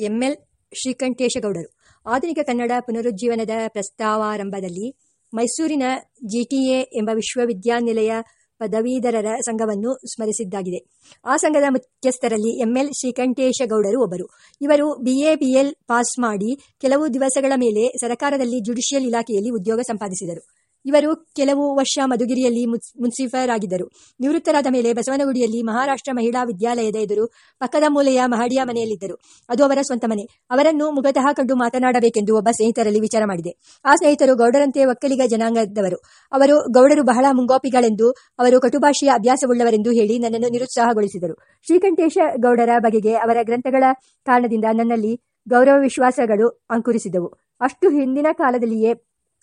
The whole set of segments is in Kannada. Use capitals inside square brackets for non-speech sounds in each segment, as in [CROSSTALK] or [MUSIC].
ಎಂಎಲ್ ಶ್ರೀಕಂಠೇಶಗೌಡರು. ಆಧುನಿಕ ಕನ್ನಡ ಪುನರುಜ್ಜೀವನದ ಪ್ರಸ್ತಾವಾರಂಭದಲ್ಲಿ ಮೈಸೂರಿನ ಜಿಟಿಎ ಎಂಬ ವಿಶ್ವವಿದ್ಯಾನಿಲಯ ಪದವೀಧರರ ಸಂಘವನ್ನು ಸ್ಮರಿಸಿದ್ದಾಗಿದೆ. ಆ ಸಂಘದ ಮುಖ್ಯಸ್ಥರಲ್ಲಿ ಎಂಎಲ್ ಶ್ರೀಕಂಠೇಶಗೌಡರು ಒಬ್ಬರು. ಇವರು ಬಿಎ ಬಿಎಲ್ ಪಾಸ್ ಮಾಡಿ ಕೆಲವು ದಿವಸಗಳ ಮೇಲೆ ಸರಕಾರದಲ್ಲಿ ಜುಡಿಷಿಯಲ್ ಇಲಾಖೆಯಲ್ಲಿ ಉದ್ಯೋಗ ಸಂಪಾದಿಸಿದರು. ಇವರು ಕೆಲವು ವರ್ಷ ಮಧುಗಿರಿಯಲ್ಲಿ ಮುನ್ಸಿಫರ್ ಆಗಿದ್ದರು ನಿವೃತ್ತರಾದ ಮೇಲೆ ಬಸವನಗುಡಿಯಲ್ಲಿ ಮಹಾರಾಷ್ಟ್ರ ಮಹಿಳಾ ವಿದ್ಯಾಲಯದ ಎದುರು ಪಕ್ಕದ ಮೂಲೆಯ ಮಹಡಿಯ ಮನೆಯಲ್ಲಿದ್ದರು. ಅದು ಅವರ ಸ್ವಂತ ಮನೆ. ಅವರನ್ನು ಮುಗತಃ ಕಂಡು ಮಾತನಾಡಬೇಕೆಂದು ಒಬ್ಬ ಸ್ನೇಹಿತರಲ್ಲಿ ವಿಚಾರ ಮಾಡಿದೆ. ಆ ಸ್ನೇಹಿತರು ಗೌಡರಂತೆ ಒಕ್ಕಲಿಗ ಜನಾಂಗದವರು. ಅವರು ಗೌಡರು ಬಹಳ ಮುಂಗೋಪಿಗಳೆಂದು, ಅವರು ಕಟುಭಾಷೆಯ ಅಭ್ಯಾಸವುಳ್ಳವರೆಂದು ಹೇಳಿ ನನ್ನನ್ನು ನಿರುತ್ಸಾಹಗೊಳಿಸಿದರು. ಶ್ರೀಕಂಠೇಶ ಗೌಡರ ಬಗೆಗೆ ಅವರ ಗ್ರಂಥಗಳ ಕಾರಣದಿಂದ ನನ್ನಲ್ಲಿ ಗೌರವ ವಿಶ್ವಾಸಗಳು ಅಂಕುರಿಸಿದವು. ಅಷ್ಟು ಹಿಂದಿನ ಕಾಲದಲ್ಲಿಯೇ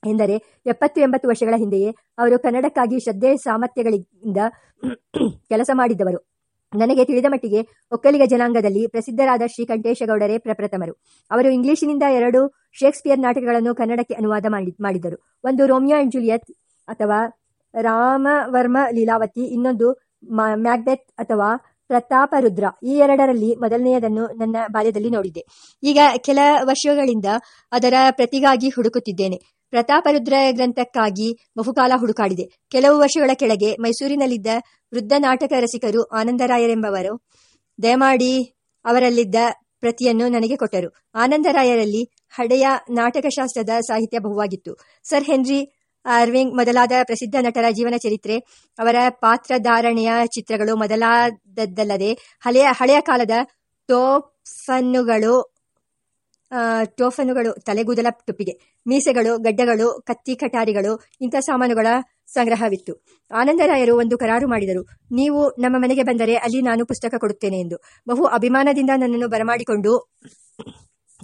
ಎಂದರೆ ಎಪ್ಪತ್ತು ಎಂಬತ್ತು ವರ್ಷಗಳ ಹಿಂದೆಯೇ ಅವರು ಕನ್ನಡಕ್ಕಾಗಿ ಶ್ರದ್ಧೆ ಸಾಮರ್ಥ್ಯಗಳಿಂದ [CLEARS THROAT] ಕೆಲಸ ಮಾಡಿದ್ದವರು ನನಗೆ ತಿಳಿದ ಮಟ್ಟಿಗೆ ಒಕ್ಕಲಿಗ ಜನಾಂಗದಲ್ಲಿ ಪ್ರಸಿದ್ಧರಾದ ಶ್ರೀಕಂಠೇಶಗೌಡರೇ ಪ್ರಪ್ರಥಮರು. ಅವರು ಇಂಗ್ಲಿಷಿನಿಂದ ಎರಡು ಶೇಕ್ಸ್ಪಿಯರ್ ನಾಟಕಗಳನ್ನು ಕನ್ನಡಕ್ಕೆ ಅನುವಾದ ಮಾಡಿ ಒಂದು ರೋಮಿಯೋ ಅಂಡ್ ಜೂಲಿಯತ್ ಅಥವಾ ರಾಮವರ್ಮ ಲೀಲಾವತಿ, ಇನ್ನೊಂದು ಮ್ಯಾಗ್ಡೆತ್ ಅಥವಾ ಪ್ರತಾಪರುದ್ರ. ಈ ಎರಡರಲ್ಲಿ ಮೊದಲನೆಯದನ್ನು ನನ್ನ ಬಾಲ್ಯದಲ್ಲಿ ನೋಡಿದೆ ಈಗ ಕೆಲ ವರ್ಷಗಳಿಂದ ಅದರ ಪ್ರತಿಗಾಗಿ ಹುಡುಕುತ್ತಿದ್ದೇನೆ. ಪ್ರತಾಪರುದ್ರ ಗ್ರಂಥಕ್ಕಾಗಿ ಬಹುಕಾಲ ಹುಡುಕಾಡಿದೆ. ಕೆಲವು ವರ್ಷಗಳ ಕೆಳಗೆ ಮೈಸೂರಿನಲ್ಲಿದ್ದ ವೃದ್ಧ ನಾಟಕ ರಸಿಕರು ಆನಂದರಾಯರೆಂಬವರು ದಯಮಾಡಿ ಅವರಲ್ಲಿದ್ದ ಪ್ರತಿಯನ್ನು ನನಗೆ ಕೊಟ್ಟರು. ಆನಂದರಾಯರಲ್ಲಿ ಹಳೆಯ ನಾಟಕಶಾಸ್ತ್ರದ ಸಾಹಿತ್ಯ ಬಹುವಾಗಿತ್ತು. ಸರ್ ಹೆನ್ರಿ ಅರ್ವಿಂಗ್ ಮೊದಲಾದ ಪ್ರಸಿದ್ಧ ನಟರ ಜೀವನ ಚರಿತ್ರೆ, ಅವರ ಪಾತ್ರಧಾರಣೆಯ ಚಿತ್ರಗಳು ಮೊದಲಾದದ್ದಲ್ಲದೆ ಹಳೆಯ ಹಳೆಯ ಕಾಲದ ಟೋಫನ್ನುಗಳು ಟೋಫನುಗಳು ತಲೆಗೂದಲ ಟುಪ್ಪಿಗೆ, ಮೀಸೆಗಳು, ಗಡ್ಡಗಳು, ಕತ್ತಿ ಕಟಾರಿಗಳು, ಇಂಥ ಸಾಮಾನುಗಳ ಸಂಗ್ರಹವಿತ್ತು. ಆನಂದರಾಯರು ಒಂದು ಕರಾರು ಮಾಡಿದರು, ನೀವು ನಮ್ಮ ಮನೆಗೆ ಬಂದರೆ ಅಲ್ಲಿ ನಾನು ಪುಸ್ತಕ ಕೊಡುತ್ತೇನೆ ಎಂದು. ಬಹು ಅಭಿಮಾನದಿಂದ ನನ್ನನ್ನು ಬರಮಾಡಿಕೊಂಡು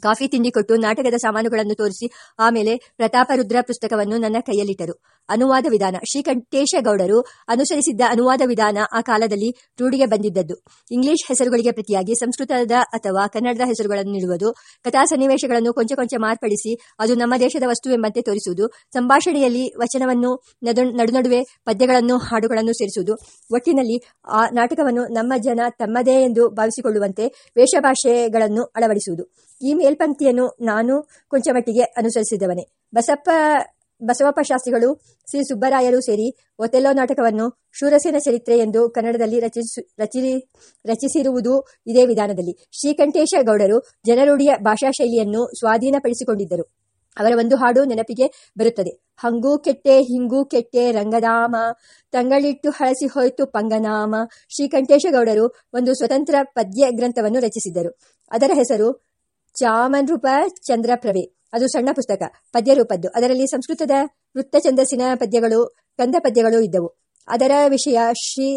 ಕಾಫಿ ತಿಂಡಿ ಕೊಟ್ಟು ನಾಟಕದ ಸಾಮಾನುಗಳನ್ನು ತೋರಿಸಿ, ಆಮೇಲೆ ಪ್ರತಾಪರುದ್ರ ಪುಸ್ತಕವನ್ನು ನನ್ನ ಕೈಯಲ್ಲಿಟ್ಟರು. ಅನುವಾದ ವಿಧಾನ ಶ್ರೀಕಂಠೇಶಗೌಡರು ಅನುಸರಿಸಿದ್ದ ಅನುವಾದ ವಿಧಾನ ಆ ಕಾಲದಲ್ಲಿ ರೂಢಿಗೆ ಬಂದಿದ್ದದ್ದು. ಇಂಗ್ಲಿಷ್ ಹೆಸರುಗಳಿಗೆ ಪ್ರತಿಯಾಗಿ, ಸಂಸ್ಕೃತದ ಅಥವಾ ಕನ್ನಡದ ಹೆಸರುಗಳನ್ನು ನೀಡುವುದು, ಕಥಾ ಸನ್ನಿವೇಶಗಳನ್ನು ಕೊಂಚ ಕೊಂಚ ಮಾರ್ಪಡಿಸಿ, ಅದು ನಮ್ಮ ದೇಶದ ವಸ್ತುವೆಂಬಂತೆ ತೋರಿಸುವುದು, ಸಂಭಾಷಣೆಯಲ್ಲಿ ವಚನವನ್ನು ನಡುನಡುವೆ ಪದ್ಯಗಳನ್ನು, ಹಾಡುಗಳನ್ನು ಸೇರಿಸುವುದು, ಒಟ್ಟಿನಲ್ಲಿ ಆ ನಾಟಕವನ್ನು ನಮ್ಮ ಜನ ತಮ್ಮದೇ ಎಂದು ಭಾವಿಸಿಕೊಳ್ಳುವಂತೆ ವೇಷಭಾಷೆಗಳನ್ನು ಅಳವಡಿಸುವುದು. ಈ ಮೇಲ್ಪಂಕ್ತಿಯನ್ನು ನಾನು ಕೊಂಚ ಮಟ್ಟಿಗೆ ಅನುಸರಿಸಿದವನೇ. ಬಸಪ್ಪ, ಬಸವಪ್ಪ ಶಾಸ್ತ್ರಿಗಳು ಸಿ. ಸುಬ್ಬರಾಯರು ಸೇರಿ ಒತೆಲ್ಲೋ ನಾಟಕವನ್ನು ಶೂರಸೇನ ಚರಿತ್ರೆ ಎಂದು ಕನ್ನಡದಲ್ಲಿ ರಚಿಸಿ ರಚಿ ರಚಿಸಿರುವುದು ಇದೇ ವಿಧಾನದಲ್ಲಿ. ಶ್ರೀಕಂಠೇಶ ಗೌಡರು ಜನರುಡಿಯ ಭಾಷಾ ಶೈಲಿಯನ್ನು ಸ್ವಾಧೀನಪಡಿಸಿಕೊಂಡಿದ್ದರು. ಅವರ ಒಂದು ಹಾಡು ನೆನಪಿಗೆ ಬರುತ್ತದೆ. ಹಂಗೂ ಕೆಟ್ಟೆ, ಹಿಂಗೂ ಕೆಟ್ಟೆ ರಂಗಧಾಮ ತಂಗಳಿಟ್ಟು ಹಳಸಿ ಹೋಯ್ತು ಪಂಗನಾಮ. ಶ್ರೀಕಂಠೇಶ ಗೌಡರು ಒಂದು ಸ್ವತಂತ್ರ ಪದ್ಯ ಗ್ರಂಥವನ್ನು ರಚಿಸಿದ್ದರು. ಅದರ ಹೆಸರು ಚಾಮನ್ರೂಪ ಚಂದ್ರಪ್ರಭೆ ಅದು ಸಣ್ಣ ಪುಸ್ತಕ ಪದ್ಯ ರೂಪದ್ದು ಅದರಲ್ಲಿ ಸಂಸ್ಕೃತದ ವೃತ್ತ ಛಂದಸ್ಸಿನ ಪದ್ಯಗಳು, ಕಂದ ಪದ್ಯಗಳು ಇದ್ದವು. ಅದರ ವಿಷಯ ಶ್ರೀ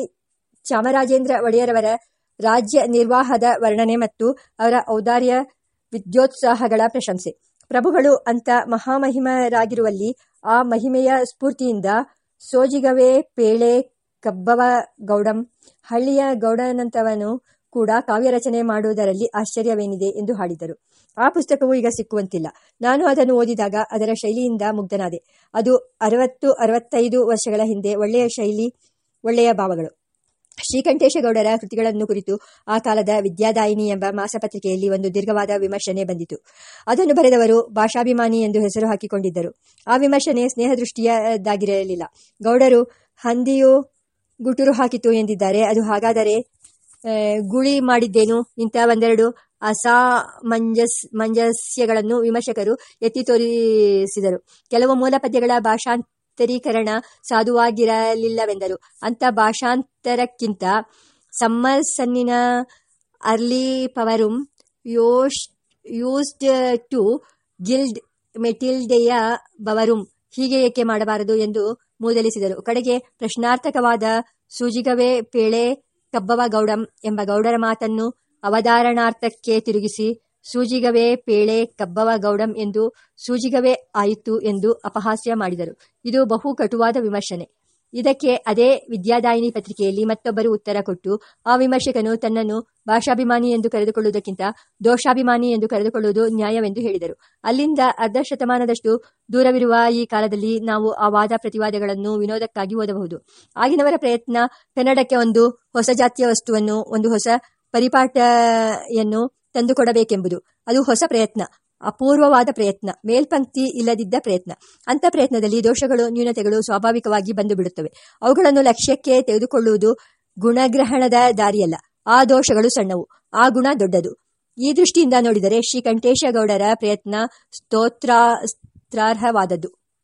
ಚಾಮರಾಜೇಂದ್ರ ಒಡೆಯರವರ ರಾಜ್ಯ ನಿರ್ವಾಹದ ವರ್ಣನೆ ಮತ್ತು ಅವರ ಔದಾರ್ಯ ವಿದ್ಯೋತ್ಸಾಹಗಳ ಪ್ರಶಂಸೆ. ಪ್ರಭುಗಳು ಅಂತ ಮಹಾಮಹಿಮರಾಗಿರುವಲ್ಲಿ ಆ ಮಹಿಮೆಯ ಸ್ಫೂರ್ತಿಯಿಂದ ಸೋಜಿಗವೇ ಪೇಳೆ ಕಬ್ಬವ ಗೌಡಂ, ಹಳ್ಳಿಯ ಗೌಡನಂತವನು ಕೂಡ ಕಾವ್ಯ ರಚನೆ ಮಾಡುವುದರಲ್ಲಿ ಆಶ್ಚರ್ಯವೇನಿದೆ ಎಂದು ಹಾಡಿದರು. ಆ ಪುಸ್ತಕವು ಈಗ ಸಿಕ್ಕುವಂತಿಲ್ಲ. ನಾನು ಅದನ್ನು ಓದಿದಾಗ ಅದರ ಶೈಲಿಯಿಂದ ಮುಗ್ಧನಾದೆ. ಅದು ಅರವತ್ತು, ಅರವತ್ತೈದು ವರ್ಷಗಳ ಹಿಂದೆ ಒಳ್ಳೆಯ ಶೈಲಿ, ಒಳ್ಳೆಯ ಭಾವಗಳು. ಶ್ರೀಕಂಠೇಶಗೌಡರ ಕೃತಿಗಳನ್ನು ಕುರಿತು ಆ ಕಾಲದ ವಿದ್ಯಾದಾಯಿನಿ ಎಂಬ ಮಾಸಪತ್ರಿಕೆಯಲ್ಲಿ ಒಂದು ದೀರ್ಘವಾದ ವಿಮರ್ಶನೆ ಬಂದಿತು. ಅದನ್ನು ಬರೆದವರು ಭಾಷಾಭಿಮಾನಿ ಎಂದು ಹೆಸರು ಹಾಕಿಕೊಂಡಿದ್ದರು. ಆ ವಿಮರ್ಶನೆ ಸ್ನೇಹ ದೃಷ್ಟಿಯದಾಗಿರಲಿಲ್ಲ ಗೌಡರು, ಹಂದಿಯು ಗುಟುರು ಹಾಕಿತು ಎಂದಿದ್ದಾರೆ. ಅದು ಹಾಗಾದರೆ ಗುಳಿ ಮಾಡಿದ್ದೇನು? ಇಂಥ ಒಂದೆರಡು ಅಸಾಮಂಜಸ್, ಮಂಜಸ್ಯಗಳನ್ನು ವಿಮರ್ಶಕರು ಎತ್ತಿ ತೋರಿಸಿದರು. ಕೆಲವು ಮೂಲ ಪದ್ಯಗಳ ಭಾಷಾಂತರೀಕರಣ ಸಾಧುವಾಗಿರಲಿಲ್ಲವೆಂದರು. ಅಂಥ ಭಾಷಾಂತರಕ್ಕಿಂತ ಸಮ್ಮರ್ಸನ್ನಿನ ಅರ್ಲಿ ಪವರುಂ ಯೋಶ್ ಯೂಸ್ಡ್ ಟು ಗಿಲ್ಡ್ ಮೆಟಿಲ್ಡೆಯ ಬವರುಂ ಹೀಗೆ ಏಕೆ ಮಾಡಬಾರದು ಎಂದು ಮೂದಲಿಸಿದರು. ಕಡೆಗೆ ಪ್ರಶ್ನಾರ್ಥಕವಾದ ಸೂಜಿಗವೇ, ಪೇಳೆ ಕಬ್ಬವ ಗೌಡಂ ಎಂಬ ಗೌಡರ ಮಾತನ್ನು ಅವಧಾರಣಾರ್ಥಕ್ಕೆ ತಿರುಗಿಸಿ, ಸೂಜಿಗವೇ ಪೇಳೆ ಕಬ್ಬವ ಗೌಡಂ ಎಂದು ಸೂಜಿಗವೇ ಆಯಿತು ಎಂದು ಅಪಹಾಸ್ಯ ಮಾಡಿದರು. ಇದು ಬಹು ಕಟುವಾದ ವಿಮರ್ಶನೆ. ಇದಕ್ಕೆ ಅದೇ ವಿದ್ಯಾದಾಯಿನಿ ಪತ್ರಿಕೆಯಲ್ಲಿ ಮತ್ತೊಬ್ಬರು ಉತ್ತರ ಕೊಟ್ಟು, ಆ ವಿಮರ್ಶಕನು ತನ್ನನ್ನು ಭಾಷಾಭಿಮಾನಿ ಎಂದು ಕರೆದುಕೊಳ್ಳುವುದಕ್ಕಿಂತ ದೋಷಾಭಿಮಾನಿ ಎಂದು ಕರೆದುಕೊಳ್ಳುವುದು ನ್ಯಾಯವೆಂದು ಹೇಳಿದರು. ಅಲ್ಲಿಂದ ಅರ್ಧ ಶತಮಾನದಷ್ಟು ದೂರವಿರುವ ಈ ಕಾಲದಲ್ಲಿ ನಾವು ಆ ವಾದ ಪ್ರತಿವಾದಗಳನ್ನು ವಿನೋದಕ್ಕಾಗಿ ಓದಬಹುದು. ಆಗಿನವರ ಪ್ರಯತ್ನ ಕನ್ನಡಕ್ಕೆ ಒಂದು ಹೊಸ ಜಾತಿಯ ವಸ್ತುವನ್ನು, ಒಂದು ಹೊಸ ಪರಿಪಾಠಯನ್ನು ತಂದುಕೊಡಬೇಕೆಂಬುದು. ಅದು ಹೊಸ ಪ್ರಯತ್ನ. ಅಪೂರ್ವವಾದ ಪ್ರಯತ್ನ, ಮೇಲ್ಪಂಕ್ತಿ ಇಲ್ಲದಿದ್ದ ಪ್ರಯತ್ನ. ಅಂತ ಪ್ರಯತ್ನದಲ್ಲಿ ದೋಷಗಳು, ನ್ಯೂನತೆಗಳು ಸ್ವಾಭಾವಿಕವಾಗಿ ಬಂದು ಬಿಡುತ್ತವೆ ಅವುಗಳನ್ನು ಲಕ್ಷ್ಯಕ್ಕೆ ತೆಗೆದುಕೊಳ್ಳುವುದು ಗುಣಗ್ರಹಣದ ದಾರಿಯಲ್ಲ. ಆ ದೋಷಗಳು ಸಣ್ಣವು, ಆ ಗುಣ ದೊಡ್ಡದು. ಈ ದೃಷ್ಟಿಯಿಂದ ನೋಡಿದರೆ ಶ್ರೀಕಂಠೇಶಗೌಡರ ಕಂಠೇಶ ಗೌಡರ ಪ್ರಯತ್ನ ಸ್ತೋತ್ರಾರ್ಹವಾದದ್ದು.